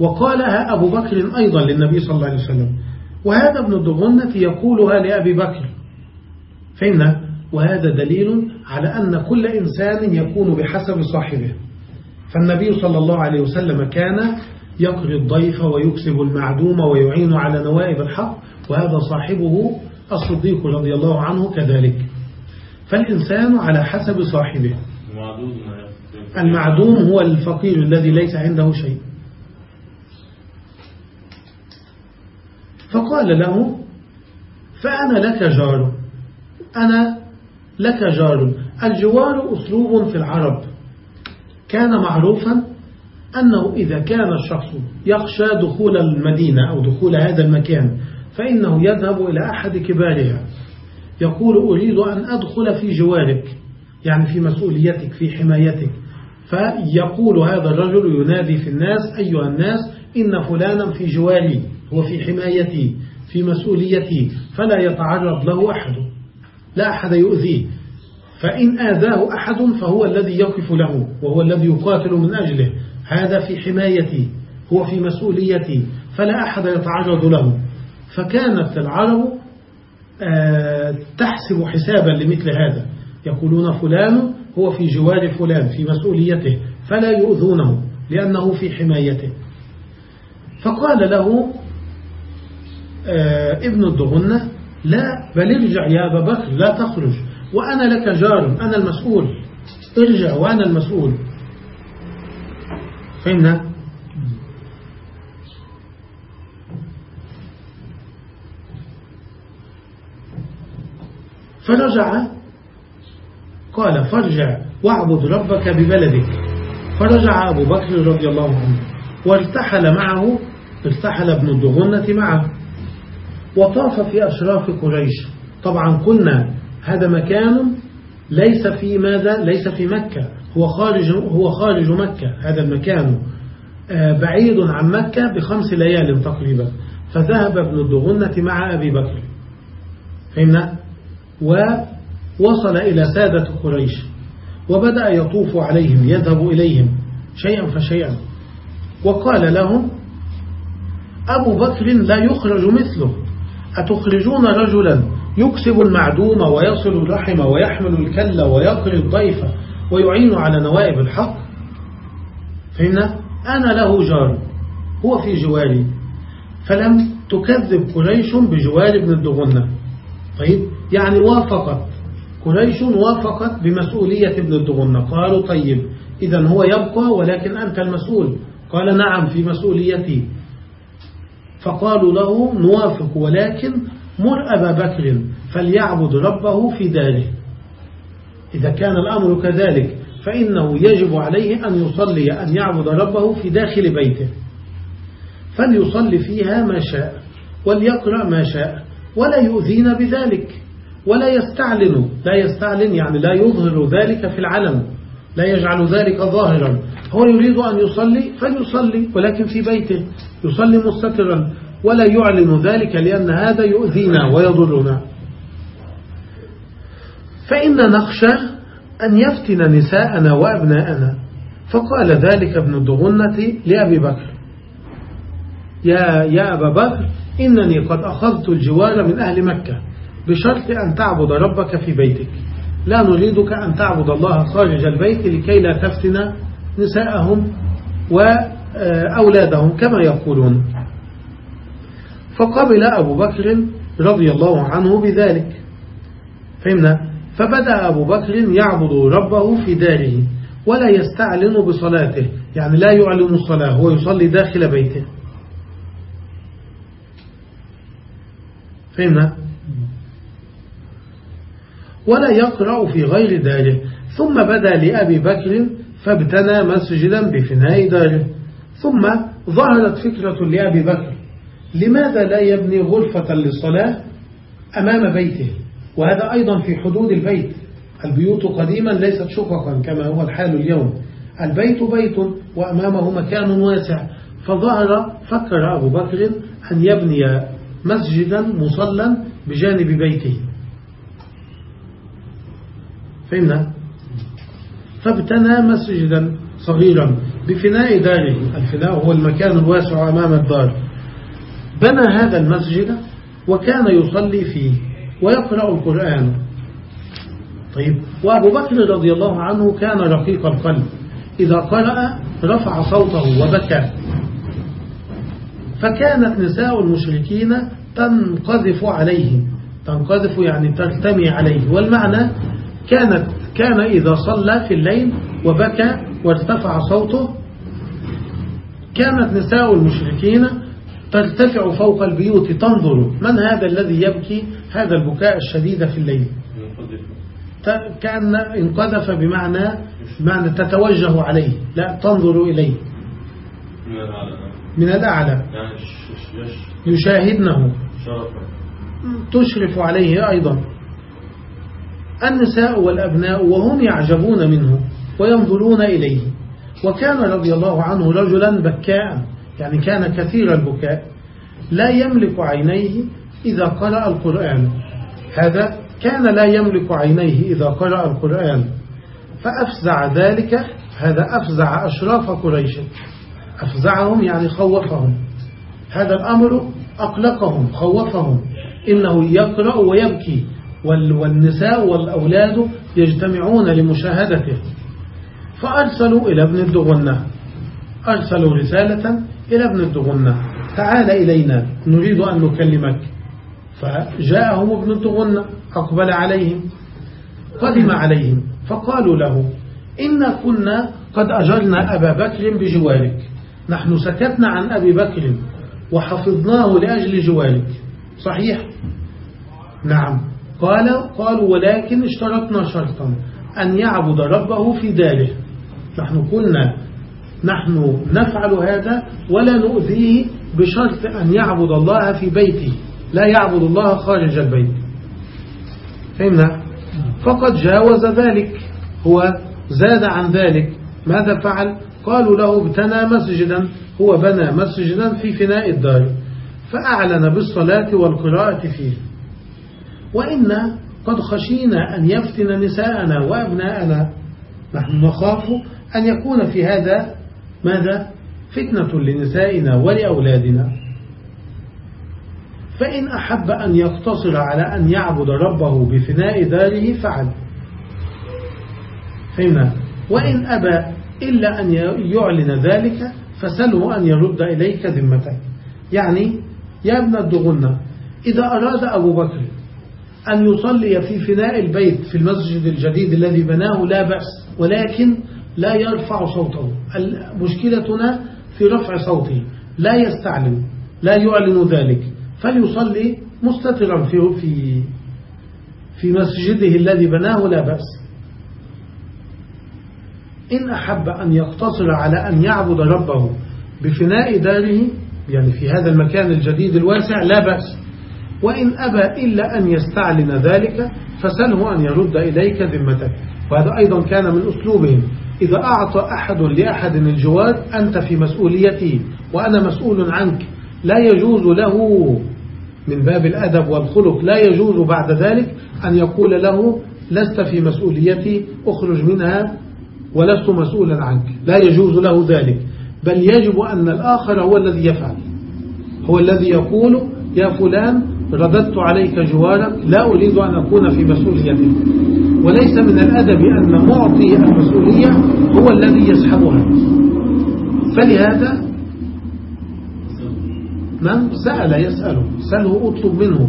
وقالها أبو بكر أيضا للنبي صلى الله عليه وسلم. وهذا ابن الدغنة يقولها لأبي بكر. فهمنا وهذا دليل على أن كل إنسان يكون بحسب صاحبه. فالنبي صلى الله عليه وسلم كان يقري الضيف ويكسب المعدوم ويعين على نوائب الحق وهذا صاحبه الصديق رضي الله عنه كذلك. فالإنسان على حسب صاحبه. المعدوم هو الفقير الذي ليس عنده شيء. فقال له فأنا لك جار أنا لك جار. الجوار أسلوب في العرب. كان معروفا أنه إذا كان الشخص يخشى دخول المدينة أو دخول هذا المكان فإنه يذهب إلى أحد كبارها. يقول أريد أن أدخل في جوارك. يعني في مسؤوليتك في حمايتك. فيقول هذا الرجل ينادي في الناس أيها الناس إن فلانا في جواري هو في حمايتي في مسؤوليتي فلا يتعرض له أحد لا أحد يؤذيه. فإن آذاه أحد فهو الذي يقف له وهو الذي يقاتل من أجله. هذا في حمايتي هو في مسؤوليتي فلا أحد يتعرض له. فكانت العرب آه، تحسب حسابا لمثل هذا. يقولون فلان هو في جوار فلان في مسؤوليته فلا يؤذونه لأنه في حمايته. فقال له آه، ابن الدغنة لا بل ارجع يا أبا بكر لا تخرج وأنا لك جار أنا المسؤول. ارجع وأنا المسؤول. فهمنا فرجع قال فارجع واعبد ربك ببلدك. فرجع أبو بكر رضي الله عنه وارتحل معه ارتحل ابن الدغنة معه. وطاف في أشراف قريش. طبعا قلنا هذا مكان ليس في ماذا؟ ليس في مكة. هو خارج هو خارج مكة. هذا المكان آه، بعيد عن مكة بخمس ليال تقريبا. فذهب ابن الدغنة مع أبي بكر. فهمنا؟ ووصل إلى سادة قريش وبدأ يطوف عليهم يذهب إليهم شيئا فشيئا. وقال لهم أبو بكر لا يخرج مثله. أتخرجون رجلا يكسب المعدوم ويصل الرحم ويحمل الكل ويقري الضيف ويعين على نوائب الحق؟ فهمنا أنا له جار هو في جواري. فلم تكذب قريش بجوار ابن الدغنة. طيب يعني وافقت. قريش وافقت بمسؤولية ابن الدغنة. قالوا طيب إذا هو يبقى ولكن أنت المسؤول. قال نعم في مسؤوليتي. فقالوا له نوافق ولكن مر أبا بكر فليعبد ربه في داره. إذا كان الأمر كذلك فإنه يجب عليه أن يصلي أن يعبد ربه في داخل بيته. فليصلي فيها ما شاء وليقرأ ما شاء ولا يؤذين بذلك. ولا يستعلن لا يستعلن يعني لا يظهر ذلك في العلم لا يجعل ذلك ظاهرا. هو يريد أن يصلي فليصلي ولكن في بيته يصلي مستترا ولا يعلن ذلك لأن هذا يؤذينا ويضرنا. فإن نخشى أن يفتن نساءنا وأبناءنا. فقال ذلك ابن الدغنة لأبي بكر. يا, يا أبا بكر إنني قد أخذت الجوار من أهل مكة. بشرط أن تعبد ربك في بيتك. لا نريدك أن تعبد الله خارج البيت لكي لا تفتن نساءهم وأولادهم كما يقولون. فقبل أبو بكر رضي الله عنه بذلك. فهمنا؟ فبدأ أبو بكر يعبد ربه في داره ولا يستعلن بصلاته. يعني لا يعلن الصلاة هو يصلي داخل بيته. فهمنا؟ ولا يقرأ في غير داره. ثم بدا لأبي بكر فابتنى مسجدا بفناء داره. ثم ظهرت فكرة لأبي بكر. لماذا لا يبني غرفة للصلاة أمام بيته؟ وهذا أيضا في حدود البيت. البيوت قديما ليست شققا كما هو الحال اليوم. البيت بيت وأمامه مكان واسع. فظهر فكر أبو بكر أن يبني مسجدا مصلا بجانب بيته. فهمنا؟ فابتنى مسجدا صغيرا بفناء داره. الفناء هو المكان الواسع أمام الدار. بنى هذا المسجد وكان يصلي فيه ويقرأ القرآن. طيب وأبو بكر رضي الله عنه كان رقيق القلب. إذا قرأ رفع صوته وبكى. فكانت نساء المشركين تنقذف عليه. تنقذف يعني ترتمي عليه. والمعنى كانت كان إذا صلى في الليل وبكى وارتفع صوته كانت نساء المشركين ترتفع فوق البيوت تنظر من هذا الذي يبكي؟ هذا البكاء الشديد في الليل. كأن انقذف بمعنى بمعنى تتوجه عليه لا تنظر إليه. من الأعلى. يشاهدنه. تشرف عليه أيضا. النساء والأبناء وهم يعجبون منه وينظرون إليه. وكان رضي الله عنه رجلا بكاء يعني كان كثير البكاء لا يملك عينيه إذا قرأ القرآن. هذا كان لا يملك عينيه إذا قرأ القرآن. فأفزع ذلك هذا أفزع أشراف قريش. أفزعهم يعني خوفهم. هذا الأمر أقلقهم خوفهم. إنه يقرأ ويبكي. والنساء والأولاد يجتمعون لمشاهدته. فأرسلوا إلى ابن الدغنة. أرسلوا رسالة إلى ابن الدغنة. تعال إلينا نريد أن نكلمك. فجاءهم ابن الدغنة أقبل عليهم قدم عليهم فقالوا له إن كنا قد أجرنا أبا بكر بجوارك. نحن سكتنا عن أبي بكر وحفظناه لأجل جوارك. صحيح؟ نعم. قال قالوا ولكن اشترطنا شرطا أن يعبد ربه في داره. نحن قلنا نحن نفعل هذا ولا نؤذيه بشرط أن يعبد الله في بيته. لا يعبد الله خارج البيت. فهمنا؟ فقد جاوز ذلك. هو زاد عن ذلك. ماذا فعل؟ قالوا له ابتنى مسجدا. هو بنى مسجدا في فناء الدار. فأعلن بالصلاة والقراءة فيه. وإنا قد خشينا أن يفتن نساءنا وأبناءنا نحن نخاف أن يكون في هذا ماذا؟ فتنة لنسائنا ولأولادنا. فإن أحب أن يقتصر على أن يعبد ربه بفناء داره فعل. فهمنا؟ وإن أبى إلا أن يعلن ذلك فسله أن يرد إليك ذمتك. يعني يا ابن الدغنة إذا أراد أبو بكر أن يصلي في فناء البيت في المسجد الجديد الذي بناه لا بأس. ولكن لا يرفع صوته. مشكلتنا في رفع صوته. لا يستعلم لا يعلن ذلك. فليصلي مستترا في في في مسجده الذي بناه لا بأس. إن أحب أن يقتصر على أن يعبد ربه بفناء داره يعني في هذا المكان الجديد الواسع لا بأس. وإن أبى إلا أن يستعلن ذلك فسله أن يرد إليك ذمتك. وهذا أيضا كان من أسلوبهم إذا أعطى أحد لأحد الجواد أنت في مسؤوليتي وأنا مسؤول عنك. لا يجوز له من باب الأدب والخلق لا يجوز بعد ذلك أن يقول له لست في مسؤوليتي أخرج منها ولست مسؤولا عنك. لا يجوز له ذلك. بل يجب أن الآخر هو الذي يفعل. هو الذي يقول يا فلان رددت عليك جوارك لا أريد أن أكون في مسؤوليتك. وليس من الأدب أن معطي المسؤولية هو الذي يسحبها. فلهذا من سأل يسأله سأله أطلب منه.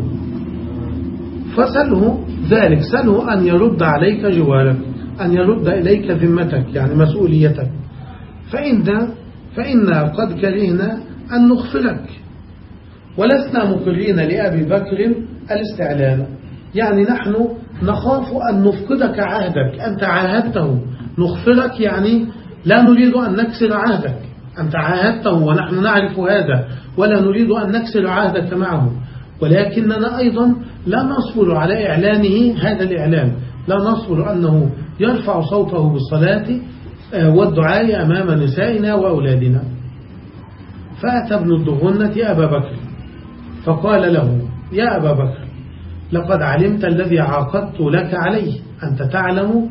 فسأله ذلك سأله أن يرد عليك جوارك أن يرد إليك ذمتك يعني مسؤوليتك. فإن فإنا قد كرهنا أن نغفلك. ولسنا مقرين لأبي بكر الاستعلان يعني نحن نخاف أن نفقدك عهدك. أنت عاهدته نغفلك يعني لا نريد أن نكسر عهدك. أنت عاهدته ونحن نعرف هذا. ولا نريد أن نكسر عهدك معه ولكننا أيضا لا نصبر على إعلانه هذا الإعلان. لا نصبر أنه يرفع صوته بالصلاة آه، والدعاء أمام نسائنا وأولادنا. فأتى ابن الضغنة أبا بكر. فقال له يا أبا بكر لقد علمت الذي عاقدت لك عليه أنت تعلم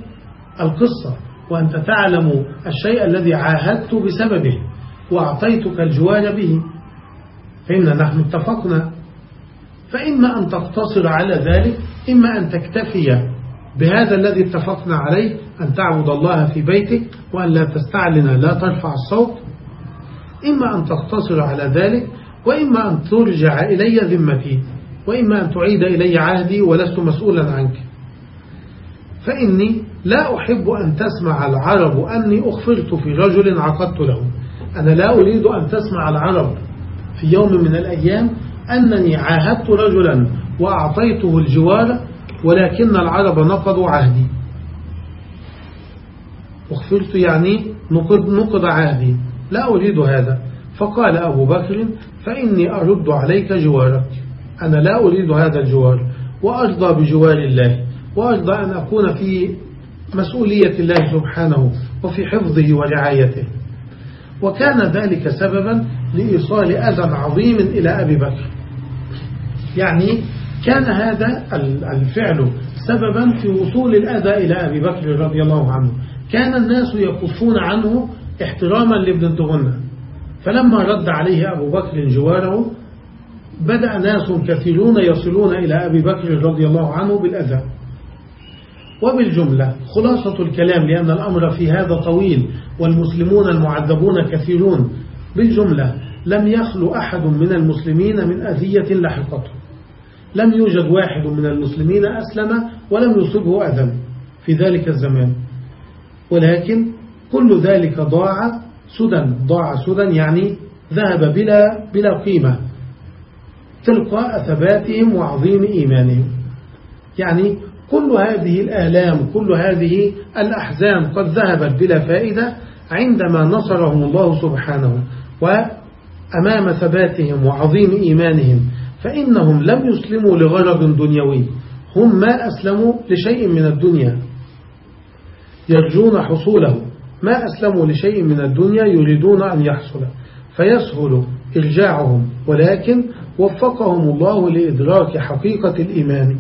القصة وأنت تعلم الشيء الذي عاهدت بسببه وأعطيتك الجوار به. فإن نحن اتفقنا. فإما أن تقتصر على ذلك إما أن تكتفي بهذا الذي اتفقنا عليه أن تعبد الله في بيتك وأن لا تستعلن لا ترفع الصوت. إما أن تقتصر على ذلك وإما أن ترجع إلي ذمتي وإما أن تعيد إلي عهدي ولست مسؤولا عنك. فإني لا أحب أن تسمع العرب أني أخفرت في رجل عقدت له. أنا لا أريد أن تسمع العرب في يوم من الأيام أنني عاهدت رجلا وأعطيته الجوار ولكن العرب نقضوا عهدي. أخفرت يعني نقض, عهدي. لا أريد هذا. فقال أبو بكر فإني أرد عليك جوارك. أنا لا أريد هذا الجوار وأرضى بجوار الله وأرضى أن أكون في مسؤولية الله سبحانه وفي حفظه ورعايته. وكان ذلك سببا لإيصال أذى عظيم إلى أبي بكر. يعني كان هذا الفعل سببا في وصول الأذى إلى أبي بكر رضي الله عنه. كان الناس يكفون عنه احتراما لابن الدغنة. فلما رد عليه أبو بكر جواره بدأ ناس كثيرون يصلون إلى أبي بكر رضي الله عنه بالأذى. وبالجملة خلاصة الكلام لأن الأمر في هذا طويل والمسلمون المعذبون كثيرون. بالجملة لم يخلو أحد من المسلمين من أذية لحقته. لم يوجد واحد من المسلمين أسلم ولم يصبه أذى في ذلك الزمان. ولكن كل ذلك ضاع سدى ضاع سدى يعني ذهب بلا, بلا قيمة. تلقاء ثباتهم وعظيم إيمانهم. يعني كل هذه الآلام كل هذه الأحزان قد ذهبت بلا فائدة عندما نصرهم الله سبحانه. وأمام ثباتهم وعظيم إيمانهم فإنهم لم يسلموا لغرض دنيوي. هم ما أسلموا لشيء من الدنيا. يرجون حصوله. ما أسلموا لشيء من الدنيا يريدون أن يحصل. فيسهل إرجاعهم ولكن وفقهم الله لإدراك حقيقة الإيمان.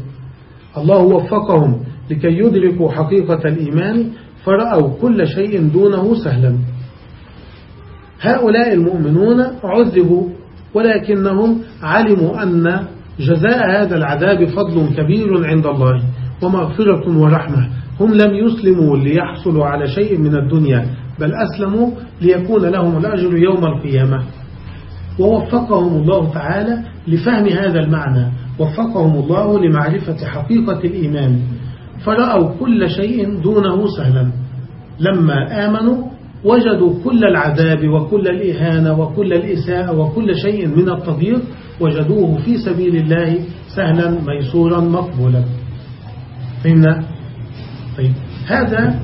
الله وفقهم لكي يدركوا حقيقة الإيمان فرأوا كل شيء دونه سهلا. هؤلاء المؤمنون عذبوا ولكنهم علموا أن جزاء هذا العذاب فضل كبير عند الله ومغفرة ورحمة. هم لم يسلموا ليحصلوا على شيء من الدنيا بل أسلموا ليكون لهم الأجر يوم القيامة. ووفقهم الله تعالى لفهم هذا المعنى. وفقهم الله لمعرفة حقيقة الإيمان. فرأوا كل شيء دونه سهلا. لما آمنوا وجدوا كل العذاب وكل الإهانة وكل الإساءة وكل شيء من التضييق وجدوه في سبيل الله سهلا ميسورا مقبولا. فهمنا؟ طيب. هذا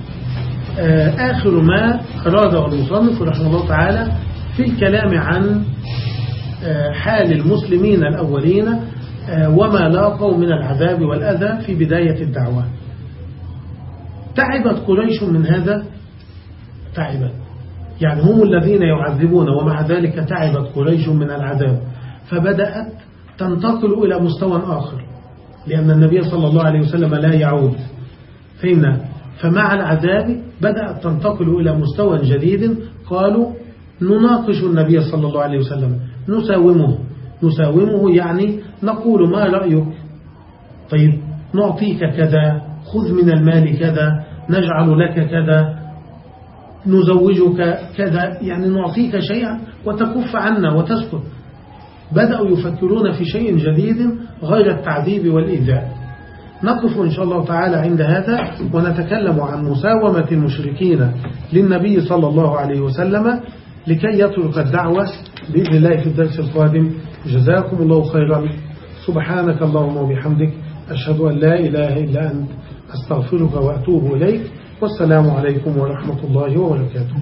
آخر ما أراده المصنف رحمه الله تعالى في الكلام عن حال المسلمين الأولين وما لاقوا من العذاب والأذى في بداية الدعوة. تعبت قريش من هذا؟ تعبت. يعني هم الذين يعذبون ومع ذلك تعبت قريش من العذاب. فبدأت تنتقل إلى مستوى آخر لأن النبي صلى الله عليه وسلم لا يعود. فهمنا فمع العذاب بدأت تنتقل إلى مستوى جديد. قالوا نناقش النبي صلى الله عليه وسلم. نساومه. نساومه يعني نقول ما رأيك؟ طيب نعطيك كذا خذ من المال كذا نجعل لك كذا نزوجك كذا يعني نعطيك شيئا وتكف عنا وتسكت. بدأوا يفكرون في شيء جديد غير التعذيب والإيذاء. نقف إن شاء الله تعالى عند هذا ونتكلم عن مساومة المشركين للنبي صلى الله عليه وسلم لكي يترك الدعوة بإذن الله في الدرس القادم. جزاكم الله خيرا. سبحانك اللهم وبحمدك أشهد أن لا إله إلا أنت أستغفرك وأتوب إليك. والسلام عليكم ورحمة الله وبركاته.